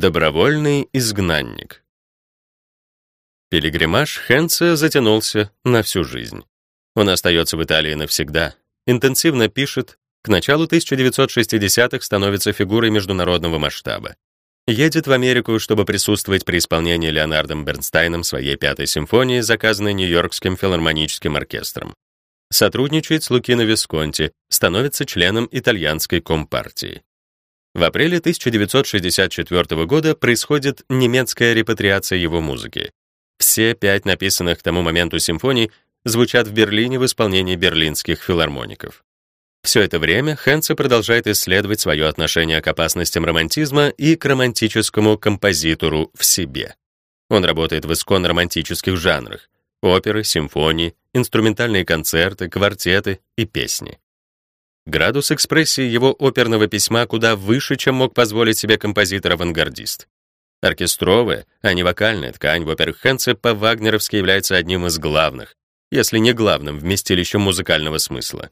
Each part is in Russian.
Добровольный изгнанник. Пилигримаж Хенца затянулся на всю жизнь. Он остается в Италии навсегда, интенсивно пишет, к началу 1960-х становится фигурой международного масштаба. Едет в Америку, чтобы присутствовать при исполнении Леонардом Бернстайном своей пятой симфонии, заказанной Нью-Йоркским филармоническим оркестром. Сотрудничает с Лукино Висконти, становится членом итальянской компартии. В апреле 1964 года происходит немецкая репатриация его музыки. Все пять написанных к тому моменту симфоний звучат в Берлине в исполнении берлинских филармоников. Все это время Хенце продолжает исследовать свое отношение к опасностям романтизма и к романтическому композитору в себе. Он работает в исконно романтических жанрах — оперы, симфонии, инструментальные концерты, квартеты и песни. Градус экспрессии его оперного письма куда выше, чем мог позволить себе композитор-авангардист. Оркестровая, а не вокальная ткань в операх Хенце по-вагнеровски является одним из главных, если не главным, вместилищем музыкального смысла.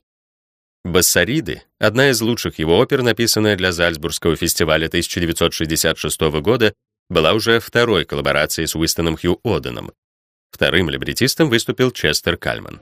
«Бассариды» — одна из лучших его опер, написанная для Зальцбургского фестиваля 1966 года, была уже второй коллаборацией с Уистоном Хью Оденом. Вторым либретистом выступил Честер Кальман.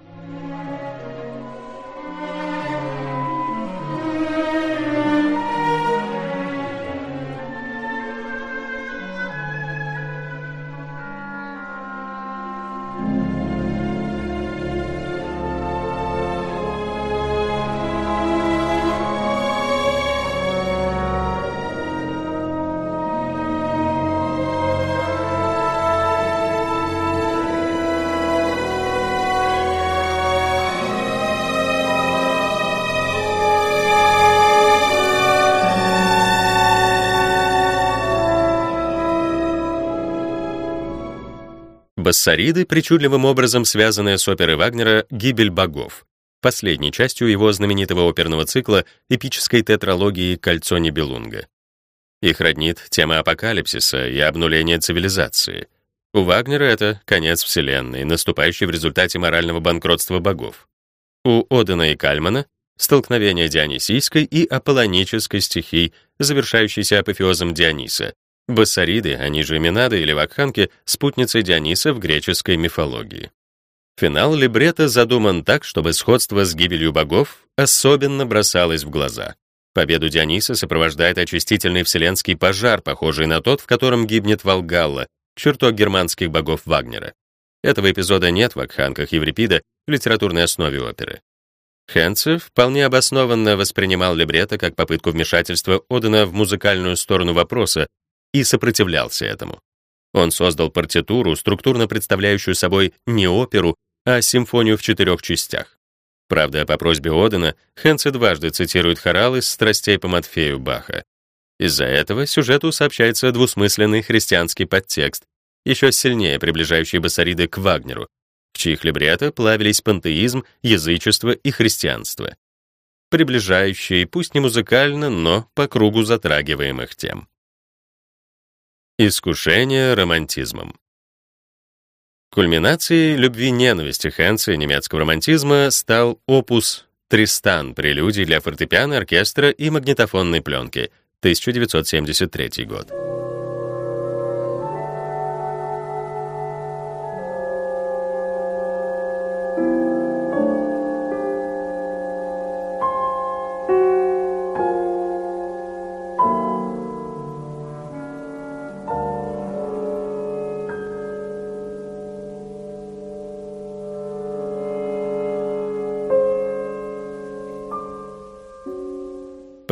Бассариды, причудливым образом связанные с оперой Вагнера «Гибель богов», последней частью его знаменитого оперного цикла эпической тетралогии «Кольцо Нибелунга». Их роднит тема апокалипсиса и обнуления цивилизации. У Вагнера это конец Вселенной, наступающий в результате морального банкротства богов. У Одена и Кальмана — столкновение дионисийской и аполлонической стихий, завершающейся апофеозом Диониса, Басариды, они же Минады или Вакханки, спутницы Диониса в греческой мифологии. Финал либретто задуман так, чтобы сходство с гибелью богов особенно бросалось в глаза. Победу Диониса сопровождает очистительный вселенский пожар, похожий на тот, в котором гибнет Волгалла, чертог германских богов Вагнера. Этого эпизода нет в Акханках Еврипида в литературной основе оперы. Хенце вполне обоснованно воспринимал либретто как попытку вмешательства Одена в музыкальную сторону вопроса, и сопротивлялся этому. Он создал партитуру, структурно представляющую собой не оперу, а симфонию в четырех частях. Правда, по просьбе Одена Хенце дважды цитирует хорал из «Страстей по Матфею» Баха. Из-за этого сюжету сообщается двусмысленный христианский подтекст, еще сильнее приближающий басариды к Вагнеру, в чьих либретто плавились пантеизм, язычество и христианство, приближающие, пусть не музыкально, но по кругу затрагиваемых тем. Искушение романтизмом. Кульминацией любви-ненависти Хэнса и немецкого романтизма стал опус «Тристан. Прелюдий для фортепиано, оркестра и магнитофонной пленки» 1973 год.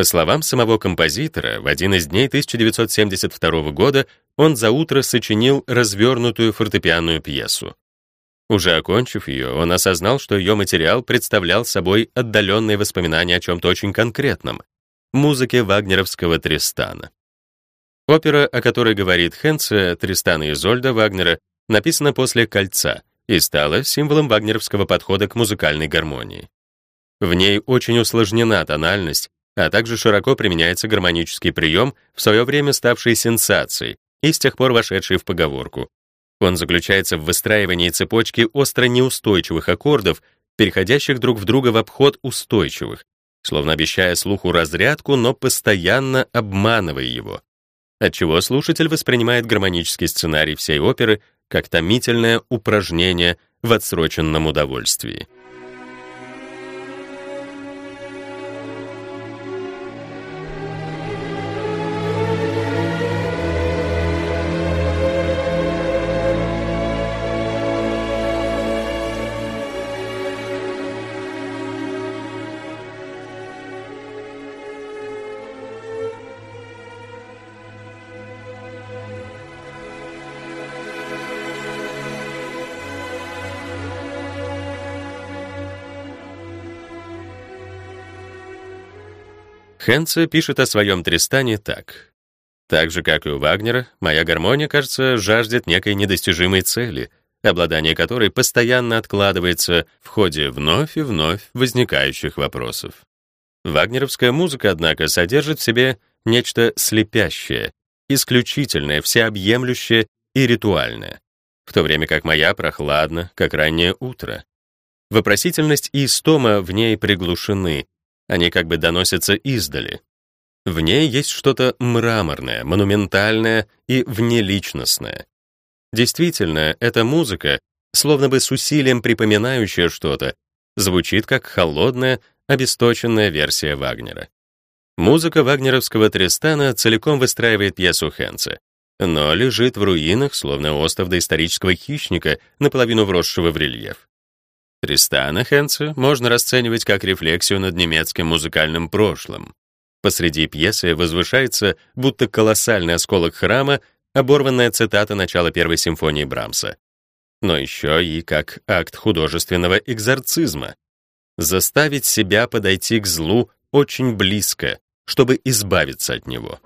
По словам самого композитора, в один из дней 1972 года он за утро сочинил развернутую фортепианную пьесу. Уже окончив ее, он осознал, что ее материал представлял собой отдаленные воспоминания о чем-то очень конкретном — музыке вагнеровского Тристана. Опера, о которой говорит Хенце, Тристан и Изольда Вагнера, написана после «Кольца» и стала символом вагнеровского подхода к музыкальной гармонии. В ней очень усложнена тональность, а также широко применяется гармонический прием, в свое время ставший сенсацией и с тех пор вошедший в поговорку. Он заключается в выстраивании цепочки остро неустойчивых аккордов, переходящих друг в друга в обход устойчивых, словно обещая слуху разрядку, но постоянно обманывая его. отчего слушатель воспринимает гармонический сценарий всей оперы как томительное упражнение в отсроченном удовольствии. Хенце пишет о своем Тристане так. «Так же, как и у Вагнера, моя гармония, кажется, жаждет некой недостижимой цели, обладание которой постоянно откладывается в ходе вновь и вновь возникающих вопросов. Вагнеровская музыка, однако, содержит в себе нечто слепящее, исключительное, всеобъемлющее и ритуальное, в то время как моя прохладна, как раннее утро. Вопросительность и истома в ней приглушены, они как бы доносятся издали. В ней есть что-то мраморное, монументальное и внеличностное. Действительно, эта музыка, словно бы с усилием припоминающая что-то, звучит как холодная, обесточенная версия Вагнера. Музыка вагнеровского Тристана целиком выстраивает пьесу Хенца, но лежит в руинах, словно остов доисторического хищника, наполовину вросшего в рельеф. Тристана Хенца можно расценивать как рефлексию над немецким музыкальным прошлым. Посреди пьесы возвышается, будто колоссальный осколок храма, оборванная цитата начала первой симфонии Брамса. Но еще и как акт художественного экзорцизма. Заставить себя подойти к злу очень близко, чтобы избавиться от него.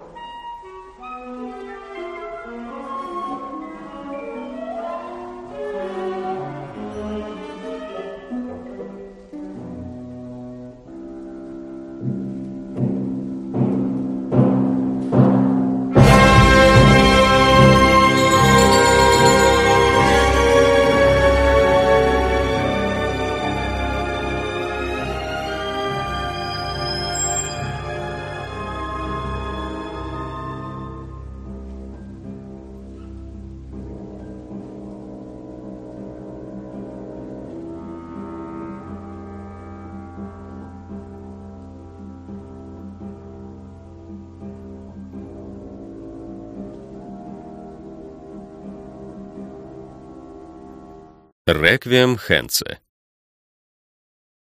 Реквием Хенце.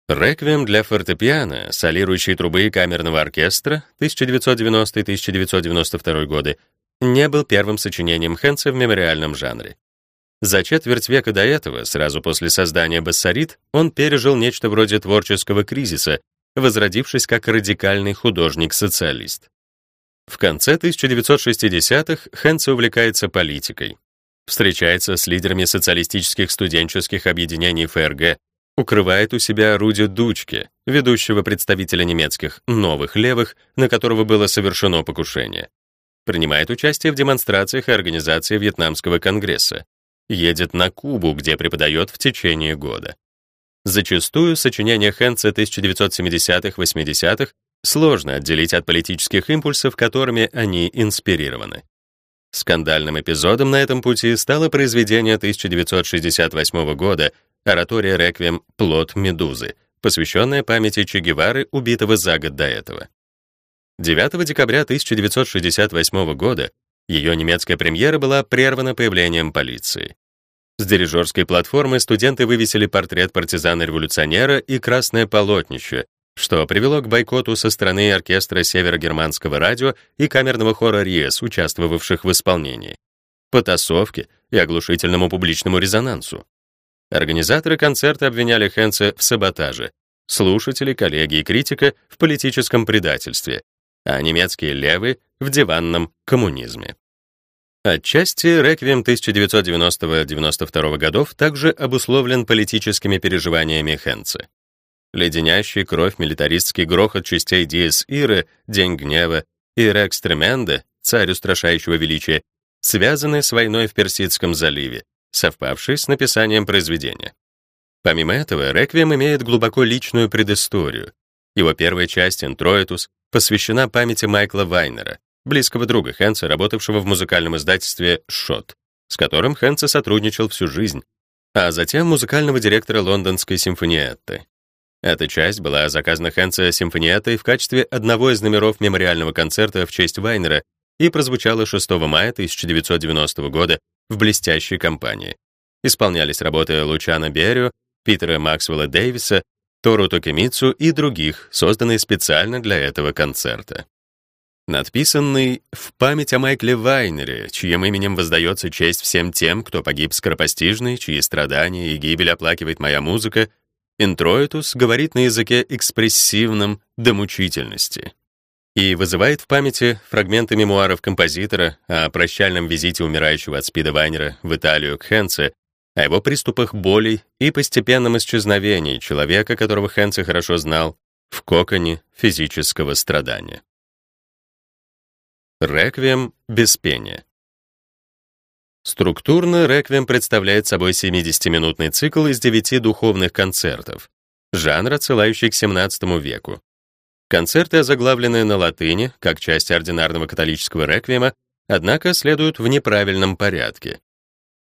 Реквием для фортепиано, солирующей трубы камерного оркестра 1990-1992 годы, не был первым сочинением Хенце в мемориальном жанре. За четверть века до этого, сразу после создания Бассарит, он пережил нечто вроде творческого кризиса, возродившись как радикальный художник-социалист. В конце 1960-х Хенце увлекается политикой, встречается с лидерами социалистических студенческих объединений ФРГ, укрывает у себя Руди Дучке, ведущего представителя немецких «новых левых», на которого было совершено покушение. Принимает участие в демонстрациях и организации Вьетнамского конгресса. Едет на Кубу, где преподает в течение года. Зачастую сочинения Хенца 1970-80-х сложно отделить от политических импульсов, которыми они инспирированы. Скандальным эпизодом на этом пути стало произведение 1968 года оратория «Реквием. Плод Медузы», посвященная памяти Че Гевары, убитого за год до этого. 9 декабря 1968 года ее немецкая премьера была прервана появлением полиции. С дирижерской платформы студенты вывесили портрет партизана-революционера и красное полотнище, что привело к бойкоту со стороны оркестра Северогерманского радио и камерного хора РИЭС, участвовавших в исполнении, потасовке и оглушительному публичному резонансу. Организаторы концерта обвиняли Хенце в саботаже, слушатели, коллеги и критика в политическом предательстве, а немецкие левые — в диванном коммунизме. Отчасти реквием 1990-92 годов также обусловлен политическими переживаниями Хенце леденящий кровь милитаристский грохот частей Диес Иры, День гнева, и Рекс Тременде, царь устрашающего величия, связаны с войной в Персидском заливе, совпавшей с написанием произведения. Помимо этого, «Реквием» имеет глубоко личную предысторию. Его первая часть, «Интроитус», посвящена памяти Майкла Вайнера, близкого друга Хенца, работавшего в музыкальном издательстве «Шот», с которым Хенце сотрудничал всю жизнь, а затем музыкального директора лондонской симфониетты. Эта часть была заказана Хенце симфониеттой в качестве одного из номеров мемориального концерта в честь Вайнера и прозвучала 6 мая 1990 года в блестящей компании. Исполнялись работы Лучана Берио, Питера Максвелла Дэвиса, Тору Токемицу и других, созданные специально для этого концерта. Надписанный «В память о Майкле Вайнере», чьим именем воздается честь всем тем, кто погиб скоропостижный, чьи страдания и гибель оплакивает моя музыка, интроитус говорит на языке экспрессивном до мучительности и вызывает в памяти фрагменты мемуаров композитора о прощальном визите умирающего от спида Вайнера в Италию к Хенце, о его приступах болей и постепенном исчезновении человека, которого Хенце хорошо знал, в коконе физического страдания. Реквием без пения. Структурно реквием представляет собой 70-минутный цикл из 9 духовных концертов, жанр, отсылающий к XVII веку. Концерты озаглавлены на латыни, как часть ординарного католического реквиема, однако следуют в неправильном порядке.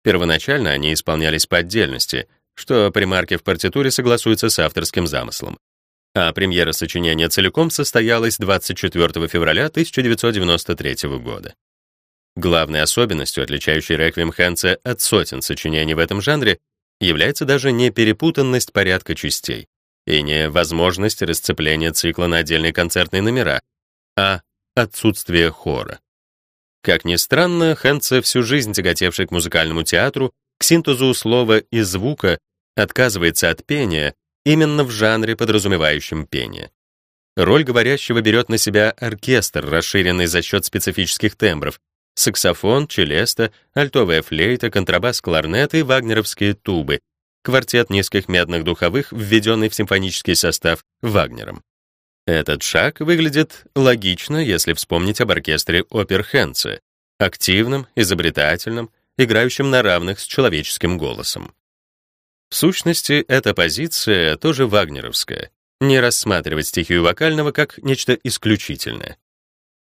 Первоначально они исполнялись по отдельности, что при марке в партитуре согласуется с авторским замыслом. А премьера сочинения целиком состоялась 24 февраля 1993 года. Главной особенностью, отличающей реквием Хэнса от сотен сочинений в этом жанре, является даже не перепутанность порядка частей, и не возможность расцепления цикла на отдельные концертные номера, а отсутствие хора. Как ни странно, Хэнце, всю жизнь тяготевший к музыкальному театру, к синтезу слова и звука, отказывается от пения именно в жанре, подразумевающем пение. Роль говорящего берет на себя оркестр, расширенный за счет специфических тембров, саксофон, челеста, альтовая флейта, контрабас, кларнет и вагнеровские тубы, квартет низких медных духовых, введенный в симфонический состав Вагнером. Этот шаг выглядит логично, если вспомнить об оркестре опер Хенце, активном, изобретательном, играющем на равных с человеческим голосом. В сущности, эта позиция тоже вагнеровская, не рассматривать стихию вокального как нечто исключительное.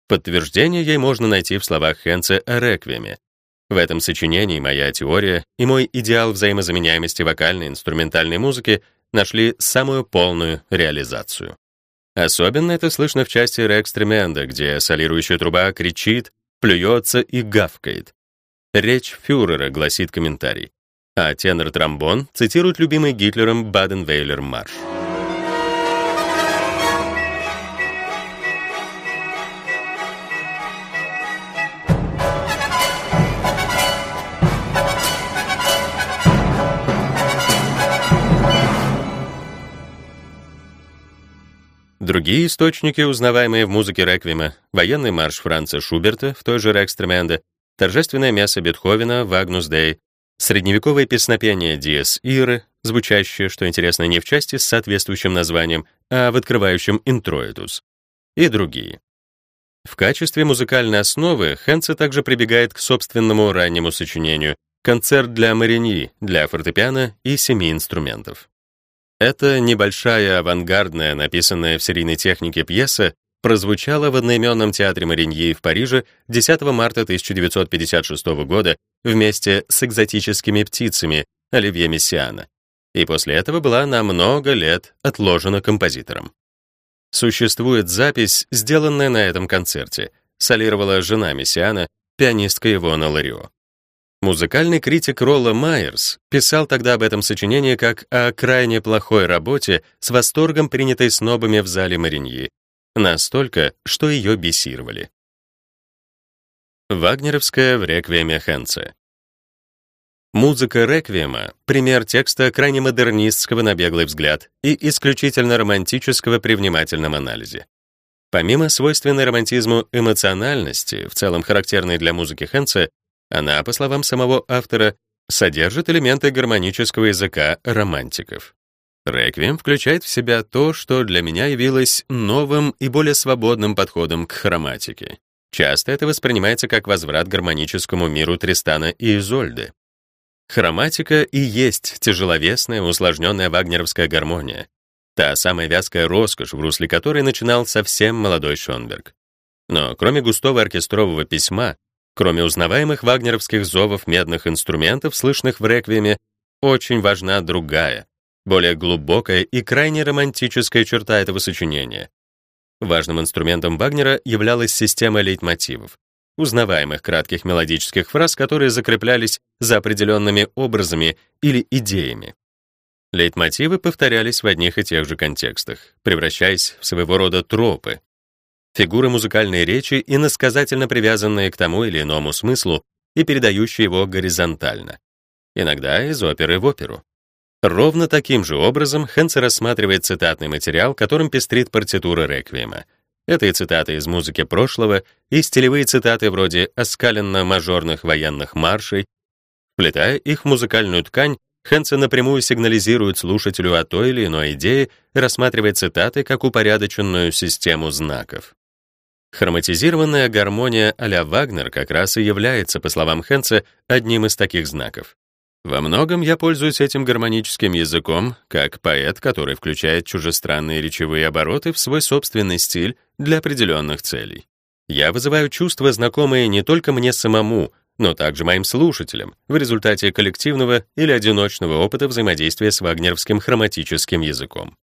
Подтверждение ей можно найти в словах Хенце о реквиеме, в этом сочинении моя теория и мой идеал взаимозаменяемости вокальной и инструментальной музыки нашли самую полную реализацию. Особенно это слышно в части Рекстременда, где солирующая труба кричит, плюется и гавкает. Речь фюрера, гласит комментарий, а тенор-тромбон цитирует любимый Гитлером Баден-Вейлер марш. Другие источники, узнаваемые в музыке реквиема, военный марш Франца Шуберта в той же Рекстременде, торжественное мясо Бетховена в Агнус Дей, средневековое песнопение Диес Иры, звучащее, что интересно, не в части с соответствующим названием, а в открывающем интроидус, и другие. В качестве музыкальной основы Хенце также прибегает к собственному раннему сочинению «Концерт для Мариньи» для фортепиано и семи инструментов. Эта небольшая авангардная, написанная в серийной технике пьеса прозвучала в одноименном театре Мариньи в Париже 10 марта 1956 года вместе с экзотическими птицами Оливье Мессиана, и после этого была на много лет отложена композитором. Существует запись, сделанная на этом концерте, солировала жена Мессиана, пианистка Ивона Ларио. Музыкальный критик Ролла Майерс писал тогда об этом сочинении как о крайне плохой работе с восторгом принятой снобами в зале Мариньи, настолько, что ее бесировали. Вагнеровская в реквиеме Хенце. Музыка реквиема — пример текста крайне модернистского на беглый взгляд и исключительно романтического при внимательном анализе. Помимо свойственной романтизму эмоциональности, в целом характерной для музыки Хенце, она, по словам самого автора, содержит элементы гармонического языка романтиков. Реквием включает в себя то, что для меня явилось новым и более свободным подходом к хроматике. Часто это воспринимается как возврат гармоническому миру Тристана и Изольды. Хроматика и есть тяжеловесная, усложненная вагнеровская гармония, та самая вязкая роскошь, в русле которой начинал совсем молодой Шонберг. Но кроме густого оркестрового письма, кроме узнаваемых вагнеровских зовов медных инструментов, слышных в реквиеме, очень важна другая, более глубокая и крайне романтическая черта этого сочинения. Важным инструментом Вагнера являлась система лейтмотивов, узнаваемых кратких мелодических фраз, которые закреплялись за определенными образами или идеями. Лейтмотивы повторялись в одних и тех же контекстах, превращаясь в своего рода тропы, фигуры музыкальной речи, иносказательно привязанные к тому или иному смыслу и передающие его горизонтально, иногда из оперы в оперу. Ровно таким же образом Хенце рассматривает цитатный материал, которым пестрит партитура реквиема. Это и цитаты из музыки прошлого, и стилевые цитаты вроде оскаленно-мажорных военных маршей. Вплетая их в музыкальную ткань, Хенце напрямую сигнализирует слушателю о той или иной идее, рассматривая цитаты как упорядоченную систему знаков. Хроматизированная гармония а-ля Вагнер как раз и является, по словам Хенце, одним из таких знаков. Во многом я пользуюсь этим гармоническим языком, как поэт, который включает чужестранные речевые обороты в свой собственный стиль для определенных целей. Я вызываю чувства, знакомые не только мне самому, но также моим слушателям в результате коллективного или одиночного опыта взаимодействия с вагнеровским хроматическим языком.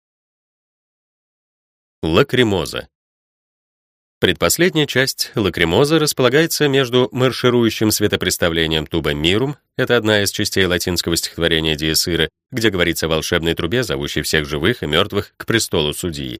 Лакримоза Предпоследняя часть лакримоза располагается между марширующим светопреставлением Tuba mirum, это одна из частей латинского стихотворения Dies irae, где говорится о волшебной трубе, зовущей всех живых и мертвых к престолу судьи,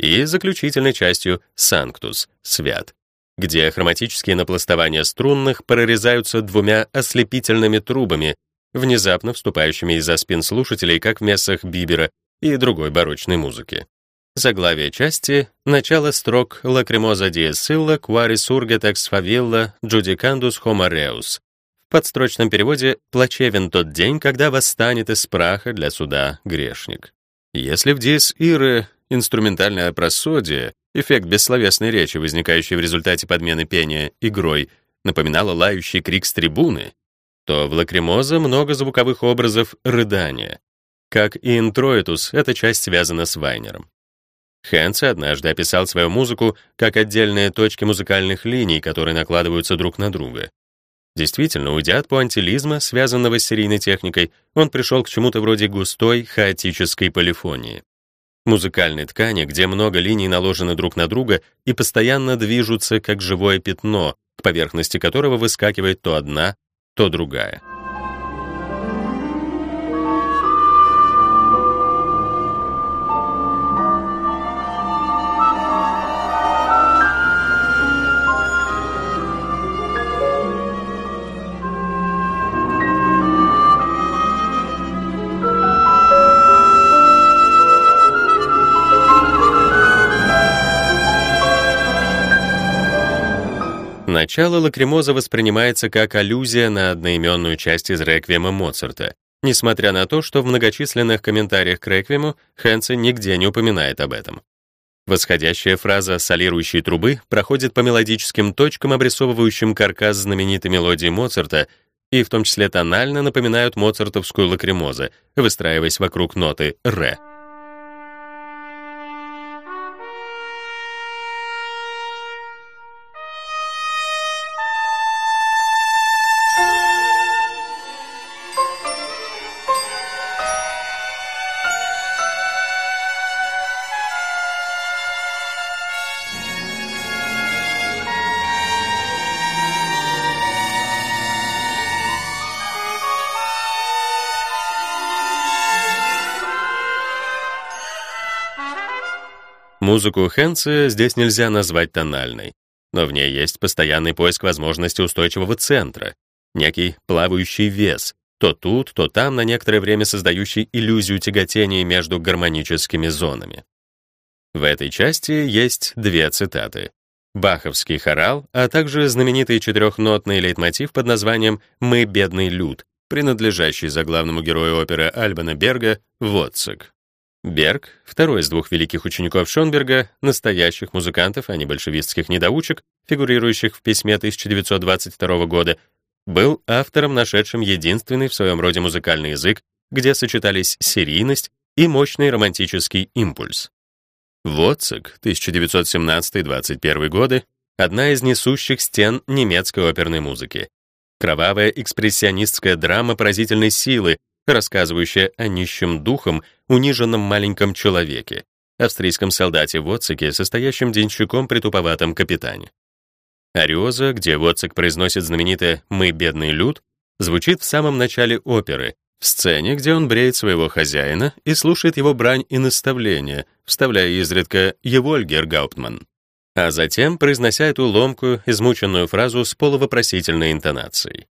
и заключительной частью Sanctus, свят, где хроматические напластования струнных прорезаются двумя ослепительными трубами, внезапно вступающими из-за спин слушателей, как в мессах Бибера и другой барочной музыки. Заглавие части — начало строк «Лакримоза диесилла quaris surget ex favilla judicandus homoreus». В подстрочном переводе «Плачевен тот день, когда восстанет из праха для суда грешник». Если в диес иры инструментальное просодие, эффект бессловесной речи, возникающий в результате подмены пения игрой, напоминало лающий крик с трибуны, то в лакримоза много звуковых образов рыдания. Как и интроитус, эта часть связана с Вайнером. Хэнс однажды описал свою музыку как отдельные точки музыкальных линий, которые накладываются друг на друга. Действительно, уйдя от пуантилизма, связанного с серийной техникой, он пришел к чему-то вроде густой, хаотической полифонии. Музыкальной ткани, где много линий наложены друг на друга и постоянно движутся как живое пятно, к поверхности которого выскакивает то одна, то другая. Начало лакримоза воспринимается как аллюзия на одноименную часть из реквиема Моцарта, несмотря на то, что в многочисленных комментариях к реквиему Хенце нигде не упоминает об этом. Восходящая фраза солирующей трубы проходит по мелодическим точкам, обрисовывающим каркас знаменитой мелодии Моцарта, и в том числе тонально напоминают моцартовскую лакримозу, выстраиваясь вокруг ноты «ре». Музыку Хенце здесь нельзя назвать тональной, но в ней есть постоянный поиск возможности устойчивого центра, некий плавающий вес, то тут, то там на некоторое время создающий иллюзию тяготения между гармоническими зонами. В этой части есть две цитаты. Баховский хорал, а также знаменитый четырехнотный лейтмотив под названием «Мы бедный люд», принадлежащий заглавному герою оперы Альбана Берга «Вотцик». Берг, второй из двух великих учеников Шонберга, настоящих музыкантов, а не большевистских недоучек, фигурирующих в письме 1922 года, был автором, нашедшим единственный в своем роде музыкальный язык, где сочетались серийность и мощный романтический импульс. Вотцик, 1917-21 годы, одна из несущих стен немецкой оперной музыки. Кровавая экспрессионистская драма поразительной силы, рассказывающая о нищем духом, униженном маленьком человеке, австрийском солдате Воцике, состоящем денщиком при туповатом капитане. Ариоза, где Воцик произносит знаменитое «Мы бедный люд», звучит в самом начале оперы, в сцене, где он бреет своего хозяина и слушает его брань и наставления, вставляя изредка «Евольгер Гауптман» а затем произнося эту ломкую, измученную фразу с полувопросительной интонацией.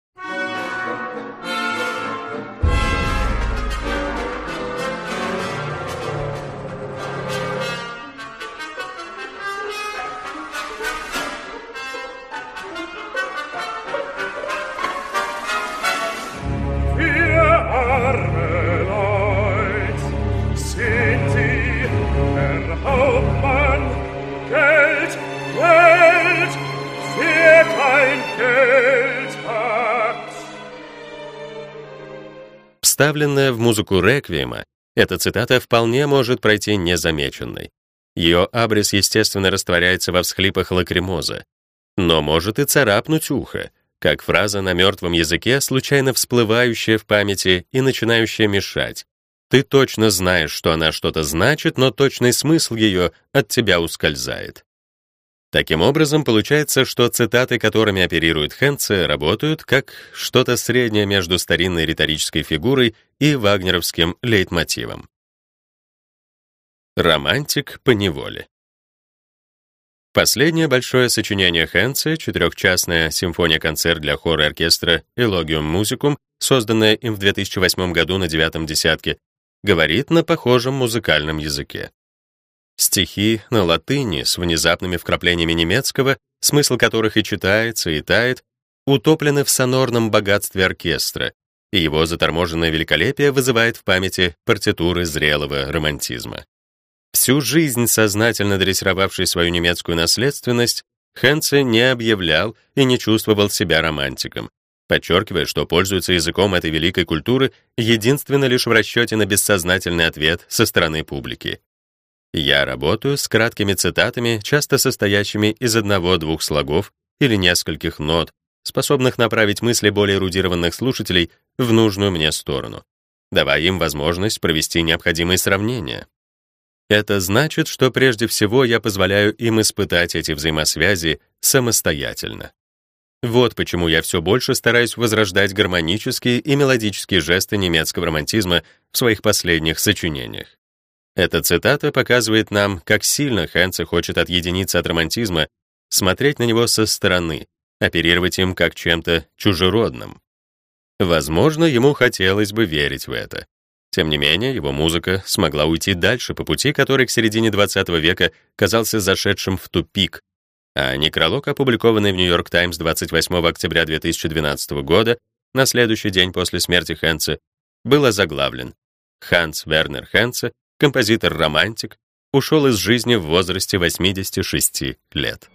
Вставленная в музыку реквиема, эта цитата вполне может пройти незамеченной. Ее абрис, естественно, растворяется во всхлипах лакримоза, но может и царапнуть ухо, как фраза на мертвом языке, случайно всплывающая в памяти и начинающая мешать. Ты точно знаешь, что она что-то значит, но точный смысл ее от тебя ускользает. Таким образом, получается, что цитаты, которыми оперирует Хенце, работают как что-то среднее между старинной риторической фигурой и вагнеровским лейтмотивом. Романтик по неволе. Последнее большое сочинение Хенце, четырехчастная симфония-концерт для хора и оркестра «Элогиум музикум», созданная им в 2008 году на девятом десятке, говорит на похожем музыкальном языке. Стихи на латыни с внезапными вкраплениями немецкого, смысл которых и читается, и тает, утоплены в сонорном богатстве оркестра, и его заторможенное великолепие вызывает в памяти партитуры зрелого романтизма. Всю жизнь сознательно дрессировавший свою немецкую наследственность, Хенце не объявлял и не чувствовал себя романтиком, подчеркивая, что пользуется языком этой великой культуры единственно лишь в расчете на бессознательный ответ со стороны публики. Я работаю с краткими цитатами, часто состоящими из одного-двух слогов или нескольких нот, способных направить мысли более эрудированных слушателей в нужную мне сторону, давая им возможность провести необходимые сравнения. Это значит, что прежде всего я позволяю им испытать эти взаимосвязи самостоятельно. Вот почему я все больше стараюсь возрождать гармонические и мелодические жесты немецкого романтизма в своих последних сочинениях. Эта цитата показывает нам, как сильно Хэнце хочет отъединиться от романтизма, смотреть на него со стороны, оперировать им как чем-то чужеродным. Возможно, ему хотелось бы верить в это. Тем не менее, его музыка смогла уйти дальше по пути, который к середине XX века казался зашедшим в тупик, а некролог, опубликованный в Нью-Йорк Таймс 28 октября 2012 года, на следующий день после смерти Хэнце, был озаглавлен «Ханс Вернер Хэнце композитор-романтик, ушел из жизни в возрасте 86 лет.